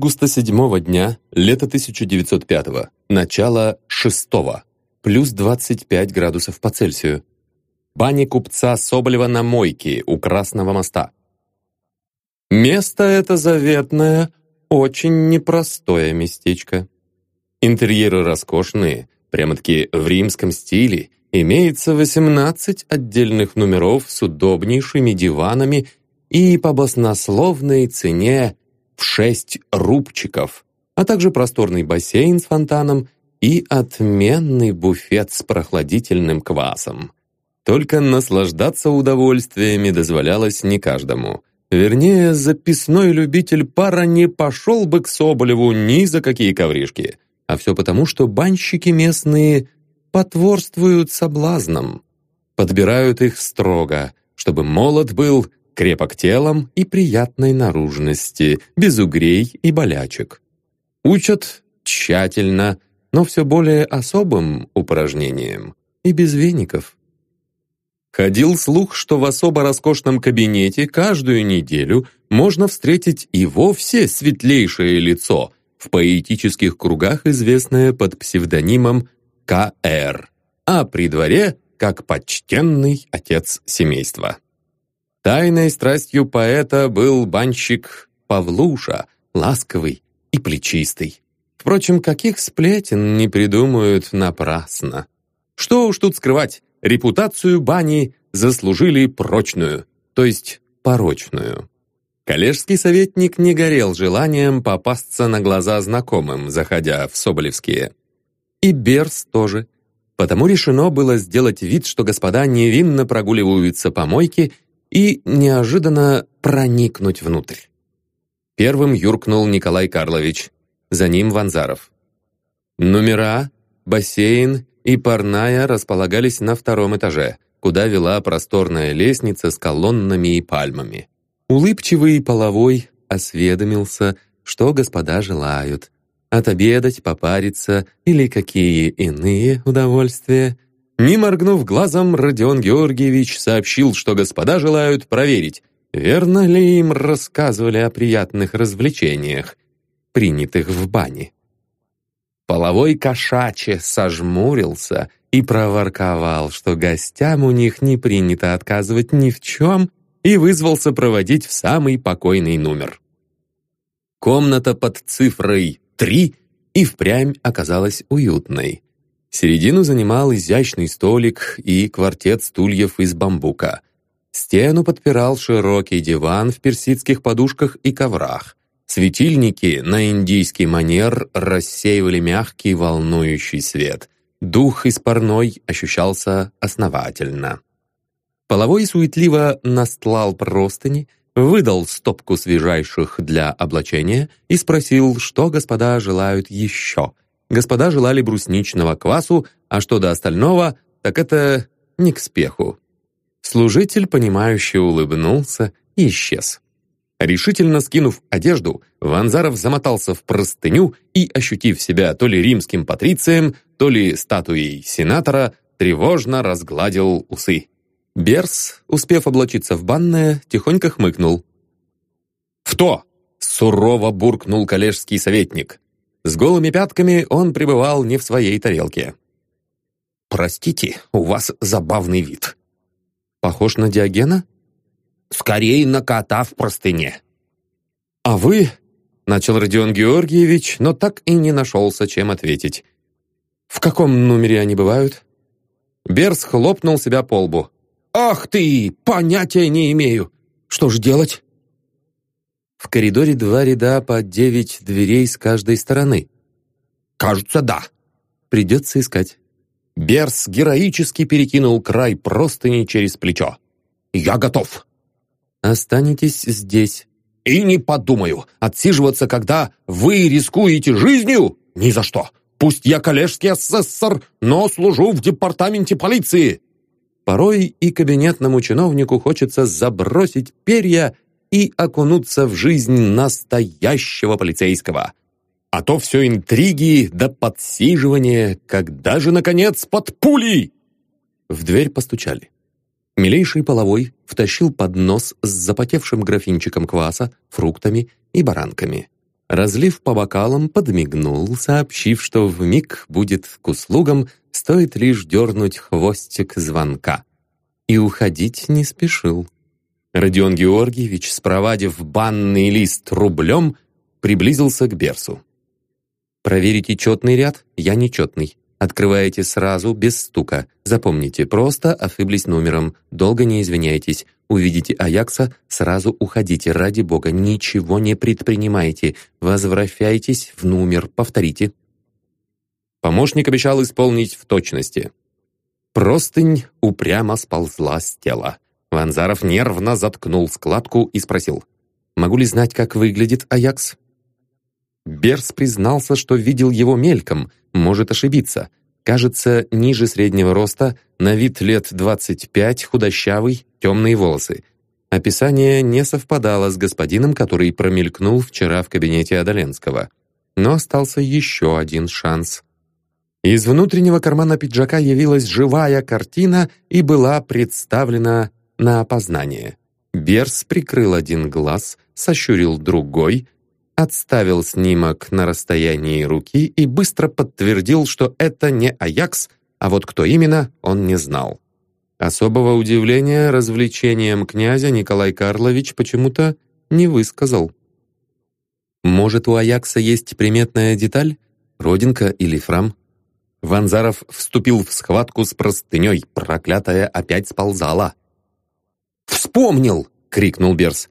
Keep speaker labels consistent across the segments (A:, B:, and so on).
A: Августа седьмого дня, лето 1905-го, начало шестого, плюс 25 градусов по Цельсию. Баня купца Соболева на мойке у Красного моста. Место это заветное, очень непростое местечко. Интерьеры роскошные, прямо-таки в римском стиле, имеется 18 отдельных номеров с удобнейшими диванами и по баснословной цене в 6 рубчиков, а также просторный бассейн с фонтаном и отменный буфет с прохладительным квасом. Только наслаждаться удовольствиями дозволялось не каждому. Вернее, записной любитель пара не пошел бы к Соболеву ни за какие ковришки. А все потому, что банщики местные потворствуют соблазнам. Подбирают их строго, чтобы молод был, крепок телом и приятной наружности, без угрей и болячек. Учат тщательно, но все более особым упражнением и без веников. Ходил слух, что в особо роскошном кабинете каждую неделю можно встретить и вовсе светлейшее лицо, в поэтических кругах известное под псевдонимом К.Р., а при дворе как почтенный отец семейства. Тайной страстью поэта был банщик Павлуша, ласковый и плечистый. Впрочем, каких сплетен не придумают напрасно. Что уж тут скрывать, репутацию бани заслужили прочную, то есть порочную. Коллежский советник не горел желанием попасться на глаза знакомым, заходя в Соболевские. И Берс тоже. Потому решено было сделать вид, что господа невинно прогуливаются по мойке и неожиданно проникнуть внутрь. Первым юркнул Николай Карлович, за ним Ванзаров. Номера, бассейн и парная располагались на втором этаже, куда вела просторная лестница с колоннами и пальмами. Улыбчивый половой осведомился, что господа желают. Отобедать, попариться или какие иные удовольствия. Не моргнув глазом, Родион Георгиевич сообщил, что господа желают проверить, верно ли им рассказывали о приятных развлечениях, принятых в бане. Половой кошаче сожмурился и проворковал, что гостям у них не принято отказывать ни в чем, и вызвался проводить в самый покойный номер. Комната под цифрой 3 и впрямь оказалась уютной. Середину занимал изящный столик и квартет стульев из бамбука. Стену подпирал широкий диван в персидских подушках и коврах. Светильники на индийский манер рассеивали мягкий волнующий свет. Дух из парной ощущался основательно. Половой суетливо настлал простыни, выдал стопку свежайших для облачения и спросил, что господа желают еще. Господа желали брусничного квасу, а что до остального, так это не к спеху. Служитель, понимающе улыбнулся и исчез. Решительно скинув одежду, Ванзаров замотался в простыню и, ощутив себя то ли римским патрицием, то ли статуей сенатора, тревожно разгладил усы. Берс, успев облачиться в банное, тихонько хмыкнул. «В то!» — сурово буркнул коллежский советник. С голыми пятками он пребывал не в своей тарелке. «Простите, у вас забавный вид». «Похож на Диогена?»
B: Скорее на кота в простыне».
A: «А вы...» — начал Родион Георгиевич, но так и не нашелся, чем ответить. «В каком номере они бывают?» Берс хлопнул себя по лбу.
B: «Ах ты! Понятия не имею! Что ж делать?»
A: В коридоре два ряда по девять дверей с каждой стороны.
B: «Кажется, да».
A: Придется искать. Берс героически перекинул край простыни через плечо.
B: «Я готов!»
A: Останетесь здесь».
B: «И не подумаю. Отсиживаться, когда вы рискуете жизнью? Ни за что. Пусть я коллежский асессор, но служу в департаменте полиции».
A: Порой и кабинетному чиновнику хочется забросить перья и окунуться в жизнь настоящего полицейского. А то все интриги да подсиживание, когда же, наконец, под пулей? В дверь постучали. Милейший половой втащил поднос с запотевшим графинчиком кваса, фруктами и баранками. Разлив по бокалам, подмигнул, сообщив, что в миг будет к услугам, стоит лишь дернуть хвостик звонка. И уходить не спешил. Родион Георгиевич, спровадив банный лист рублем, приблизился к Берсу. «Проверите четный ряд, я нечетный. Открываете сразу, без стука. Запомните, просто ошиблись номером. Долго не извиняйтесь. Увидите Аякса, сразу уходите. Ради бога, ничего не предпринимайте. Возвращайтесь в номер. Повторите. Помощник обещал исполнить в точности. Простынь упрямо сползла с тела. Ванзаров нервно заткнул складку и спросил. «Могу ли знать, как выглядит Аякс?» Берс признался, что видел его мельком, может ошибиться. Кажется, ниже среднего роста, на вид лет 25, худощавый, темные волосы. Описание не совпадало с господином, который промелькнул вчера в кабинете Адаленского. Но остался еще один шанс. Из внутреннего кармана пиджака явилась живая картина и была представлена на опознание. Берс прикрыл один глаз, сощурил другой — отставил снимок на расстоянии руки и быстро подтвердил, что это не Аякс, а вот кто именно, он не знал. Особого удивления развлечением князя Николай Карлович почему-то не высказал. Может, у Аякса есть приметная деталь? Родинка или фрам? Ванзаров вступил в схватку с простыней, проклятая опять сползала.
B: «Вспомнил!» — крикнул Берс.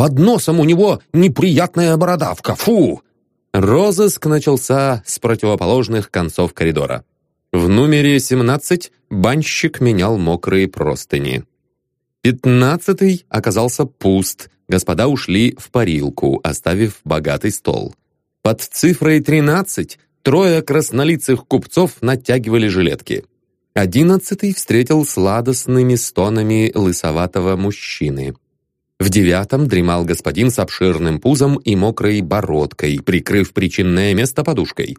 B: Под носом у него неприятная бородавка. Фу!»
A: Розыск начался с противоположных концов коридора. В номере 17 банщик менял мокрые простыни. Пятнадцатый оказался пуст. Господа ушли в парилку, оставив богатый стол. Под цифрой 13 трое краснолицых купцов натягивали жилетки. Одиннадцатый встретил сладостными стонами лысоватого мужчины. В девятом дремал господин с обширным пузом и мокрой бородкой, прикрыв причинное место подушкой.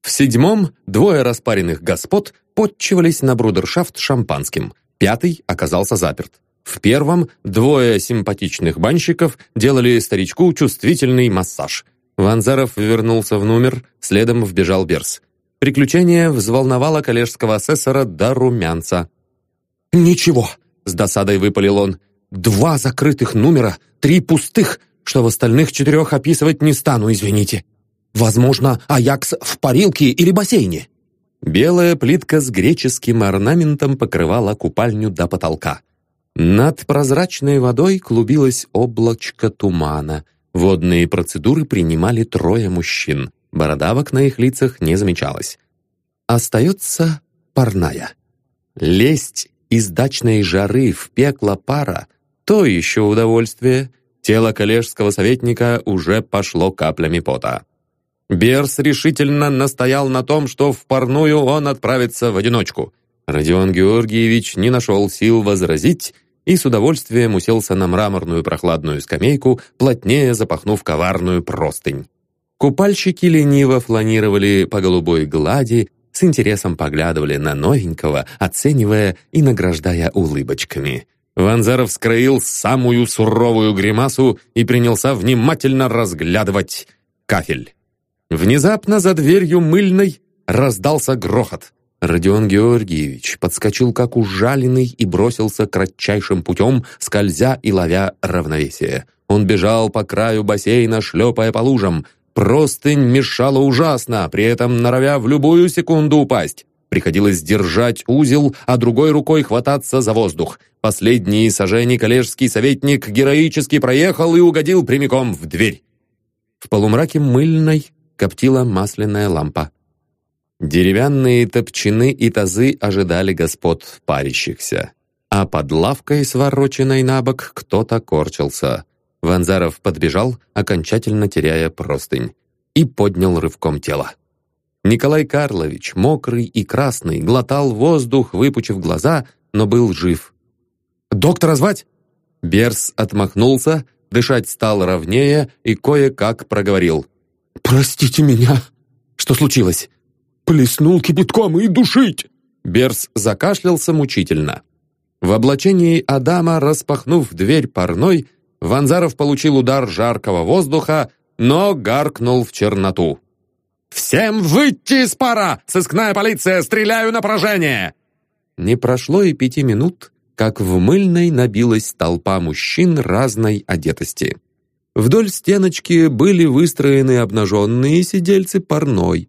A: В седьмом двое распаренных господ подчивались на брудершафт шампанским. Пятый оказался заперт. В первом двое симпатичных банщиков делали старичку чувствительный массаж. Ванзаров вернулся в номер, следом вбежал Берс. Приключение взволновало коллежского асессора до румянца.
B: «Ничего», — с досадой выпалил он, Два закрытых номера, три пустых, что в остальных четырех описывать не стану, извините. Возможно, Аякс в парилке или бассейне».
A: Белая плитка с греческим орнаментом покрывала купальню до потолка. Над прозрачной водой клубилось облачко тумана. Водные процедуры принимали трое мужчин. Бородавок на их лицах не замечалось. Остается парная. Лезть из дачной жары в пекло пара то еще удовольствие. Тело коллежского советника уже пошло каплями пота. Берс решительно настоял на том, что в парную он отправится в одиночку. Родион Георгиевич не нашел сил возразить и с удовольствием уселся на мраморную прохладную скамейку, плотнее запахнув коварную простынь. Купальщики лениво фланировали по голубой глади, с интересом поглядывали на новенького, оценивая и награждая улыбочками – Ванзаров скроил самую суровую гримасу и принялся внимательно разглядывать кафель. Внезапно за дверью мыльной раздался грохот. Родион Георгиевич подскочил как ужаленный и бросился кратчайшим путем, скользя и ловя равновесие. Он бежал по краю бассейна, шлепая по лужам. Простынь мешала ужасно, при этом норовя в любую секунду упасть. Приходилось держать узел, а другой рукой хвататься за воздух. Последние сажени коллежский советник героически проехал и угодил прямиком в дверь. В полумраке мыльной коптила масляная лампа. Деревянные топчины и тазы ожидали господ парящихся. А под лавкой, свороченной на бок, кто-то корчился. Ванзаров подбежал, окончательно теряя простынь, и поднял рывком тело. Николай Карлович, мокрый и красный, глотал воздух, выпучив глаза, но был жив. «Доктора звать?» Берс отмахнулся, дышать стал ровнее и кое-как проговорил.
B: «Простите меня. Что случилось?» «Плеснул кипятком и душить!»
A: Берс закашлялся мучительно. В облачении Адама, распахнув дверь парной, Ванзаров получил удар жаркого воздуха, но гаркнул в черноту. «Всем выйти из пара! Сыскная полиция! Стреляю на поражение!» Не прошло и пяти минут, как в мыльной набилась толпа мужчин разной одетости. Вдоль стеночки были выстроены обнаженные сидельцы парной.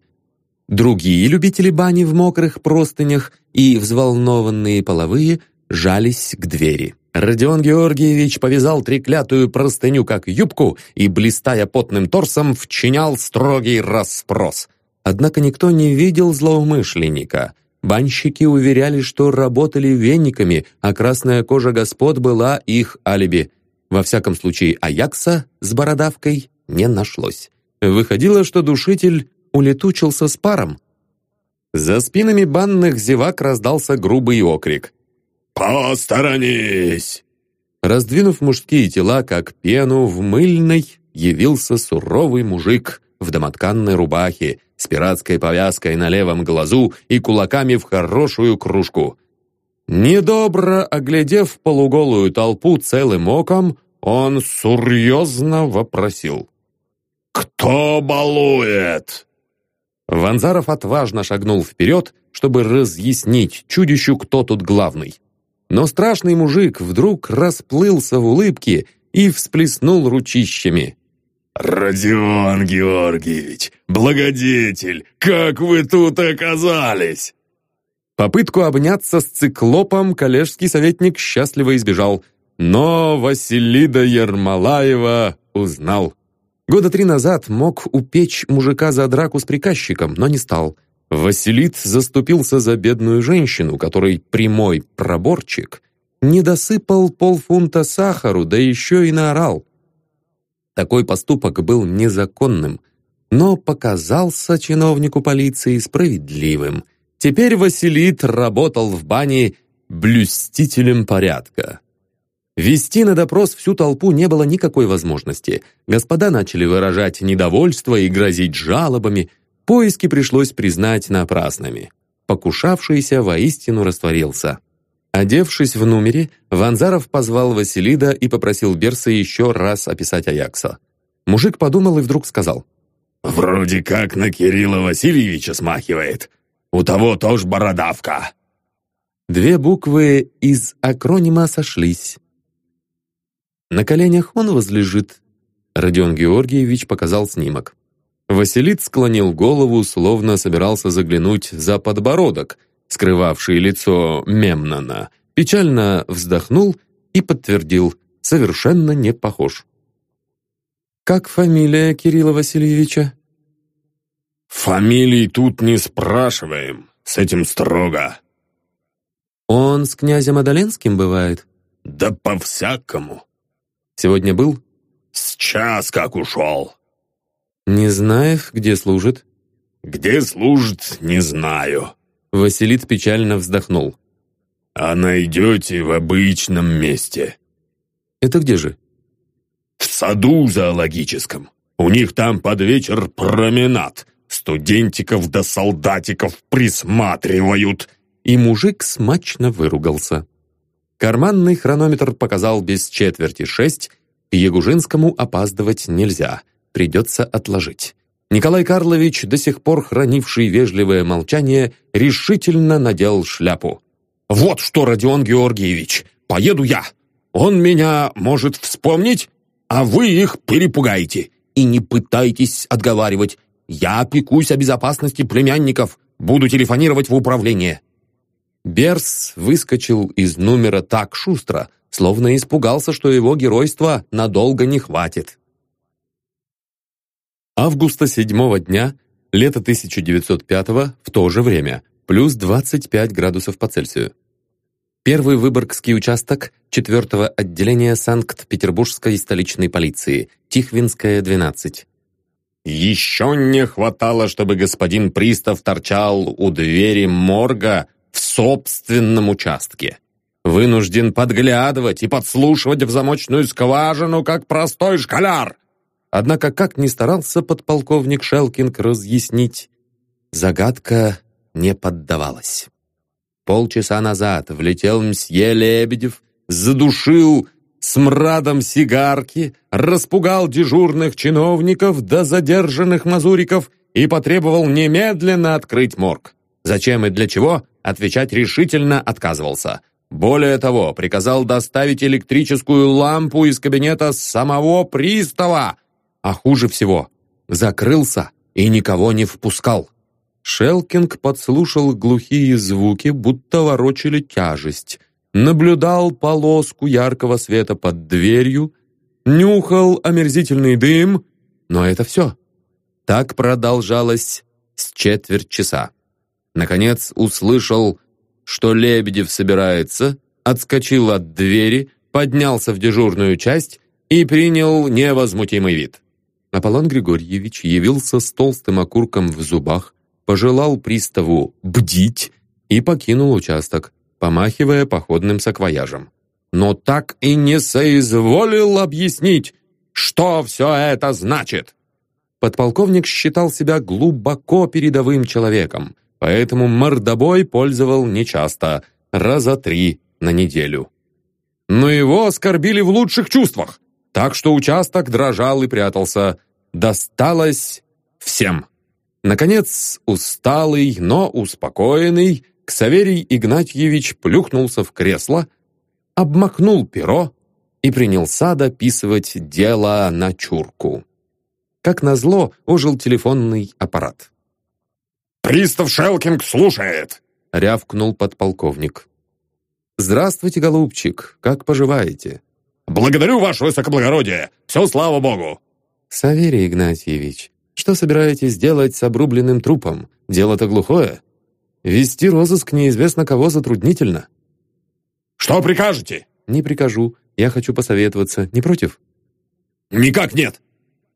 A: Другие любители бани в мокрых простынях и взволнованные половые жались к двери. Родион Георгиевич повязал треклятую простыню как юбку и, блистая потным торсом, вчинял строгий расспрос. Однако никто не видел злоумышленника. Банщики уверяли, что работали вениками, а красная кожа господ была их алиби. Во всяком случае, Аякса с бородавкой не нашлось. Выходило, что душитель улетучился с паром. За спинами банных зевак раздался грубый окрик.
C: «Посторонись!»
A: Раздвинув мужские тела, как пену в мыльной, явился суровый мужик в домотканной рубахе, с пиратской повязкой на левом глазу и кулаками в хорошую кружку. Недобро оглядев полуголую толпу целым оком, он серьезно вопросил.
C: «Кто балует?»
A: Ванзаров отважно шагнул вперед, чтобы разъяснить чудищу, кто тут главный. Но страшный мужик вдруг расплылся в улыбке и всплеснул ручищами.
C: «Родион Георгиевич, благодетель, как вы тут оказались?»
A: Попытку обняться с циклопом коллежский советник счастливо избежал, но Василида Ермолаева узнал. Года три назад мог упечь мужика за драку с приказчиком, но не стал – Василит заступился за бедную женщину, которой прямой проборчик не досыпал полфунта сахару, да еще и наорал. Такой поступок был незаконным, но показался чиновнику полиции справедливым. Теперь Василит работал в бане блюстителем порядка. Вести на допрос всю толпу не было никакой возможности. Господа начали выражать недовольство и грозить жалобами – Поиски пришлось признать напрасными. Покушавшийся воистину растворился. Одевшись в номере, Ванзаров позвал Василида и попросил Берса еще раз описать Аякса. Мужик подумал и вдруг сказал.
C: «Вроде как на Кирилла Васильевича смахивает. У того тоже бородавка».
A: Две буквы из акронима сошлись. На коленях он возлежит. Родион Георгиевич показал снимок. Василит склонил голову, словно собирался заглянуть за подбородок, скрывавший лицо Мемнона, печально вздохнул и подтвердил, совершенно не похож. «Как фамилия Кирилла Васильевича?»
C: «Фамилий тут не спрашиваем, с этим строго».
A: «Он с князем Адаленским бывает?»
C: «Да по-всякому».
A: «Сегодня был?»
C: «Сейчас как ушел».
A: «Не знаев, где служит?»
C: «Где служит, не знаю».
A: Василит печально вздохнул.
C: «А найдете в обычном месте».
A: «Это где же?»
C: «В саду зоологическом. У них там под вечер променад. Студентиков да солдатиков присматривают».
A: И мужик смачно выругался. Карманный хронометр показал без четверти шесть, к Ягужинскому опаздывать нельзя придется отложить. Николай Карлович, до сих пор хранивший вежливое молчание, решительно надел шляпу. «Вот что, Родион Георгиевич, поеду я. Он меня может вспомнить, а вы их перепугаете. И не пытайтесь отговаривать. Я опекусь о безопасности племянников, буду телефонировать в управление». Берс выскочил из номера так шустро, словно испугался, что его геройства надолго не хватит августа седьмого дня, лето 1905 в то же время, плюс 25 градусов по Цельсию. Первый Выборгский участок 4 отделения Санкт-Петербургской столичной полиции, Тихвинская, 12. Еще не хватало, чтобы господин пристав торчал у двери морга в собственном участке. Вынужден подглядывать и подслушивать в замочную скважину, как простой школяр. Однако, как ни старался подполковник Шелкинг разъяснить, загадка не поддавалась. Полчаса назад влетел мсье Лебедев, задушил смрадом сигарки, распугал дежурных чиновников до задержанных мазуриков и потребовал немедленно открыть морг. Зачем и для чего, отвечать решительно отказывался. Более того, приказал доставить электрическую лампу из кабинета самого пристава. А хуже всего, закрылся и никого не впускал. Шелкинг подслушал глухие звуки, будто ворочали тяжесть, наблюдал полоску яркого света под дверью, нюхал омерзительный дым, но это все. Так продолжалось с четверть часа. Наконец услышал, что Лебедев собирается, отскочил от двери, поднялся в дежурную часть и принял невозмутимый вид. Аполлон Григорьевич явился с толстым окурком в зубах, пожелал приставу «бдить» и покинул участок, помахивая походным саквояжем. Но так и не соизволил объяснить, что все это значит. Подполковник считал себя глубоко передовым человеком, поэтому мордобой пользовал нечасто, раза три на неделю. Но его оскорбили в лучших чувствах, так что участок дрожал и прятался. Досталось всем. Наконец, усталый, но успокоенный, Ксаверий Игнатьевич плюхнулся в кресло, обмакнул перо и принялся дописывать дело на чурку. Как назло, ожил телефонный аппарат.
C: «Пристав Шелкинг слушает!»
A: — рявкнул подполковник. «Здравствуйте, голубчик, как поживаете?»
C: «Благодарю, ваше высокоблагородие! Все, слава богу!»
A: «Саверий Игнатьевич, что собираетесь делать с обрубленным трупом? Дело-то глухое. Вести розыск неизвестно кого затруднительно».
C: «Что прикажете?»
A: «Не прикажу. Я хочу посоветоваться. Не против?»
C: «Никак нет!»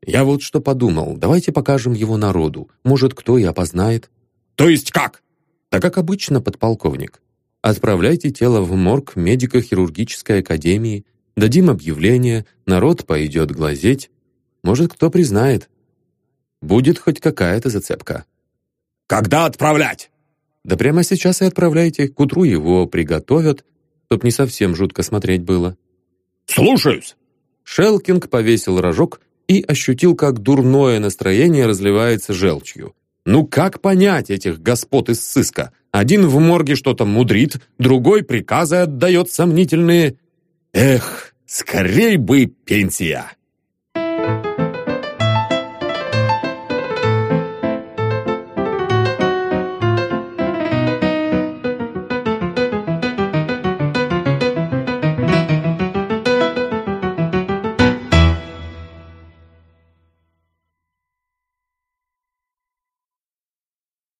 A: «Я вот что подумал. Давайте покажем его народу. Может, кто и опознает».
C: «То есть как?»
A: «Да как обычно, подполковник. Отправляйте тело в морг медико-хирургической академии, дадим объявление, народ пойдет глазеть. Может, кто признает. Будет хоть какая-то зацепка».
C: «Когда отправлять?»
A: «Да прямо сейчас и отправляйте. К утру его приготовят, чтоб не совсем жутко смотреть было».
C: «Слушаюсь!»
A: Шелкинг повесил рожок и ощутил, как дурное настроение разливается желчью. Ну как понять этих господ из сыска? Один в морге что-то мудрит, другой приказы отдает сомнительные. Эх, скорей бы пенсия!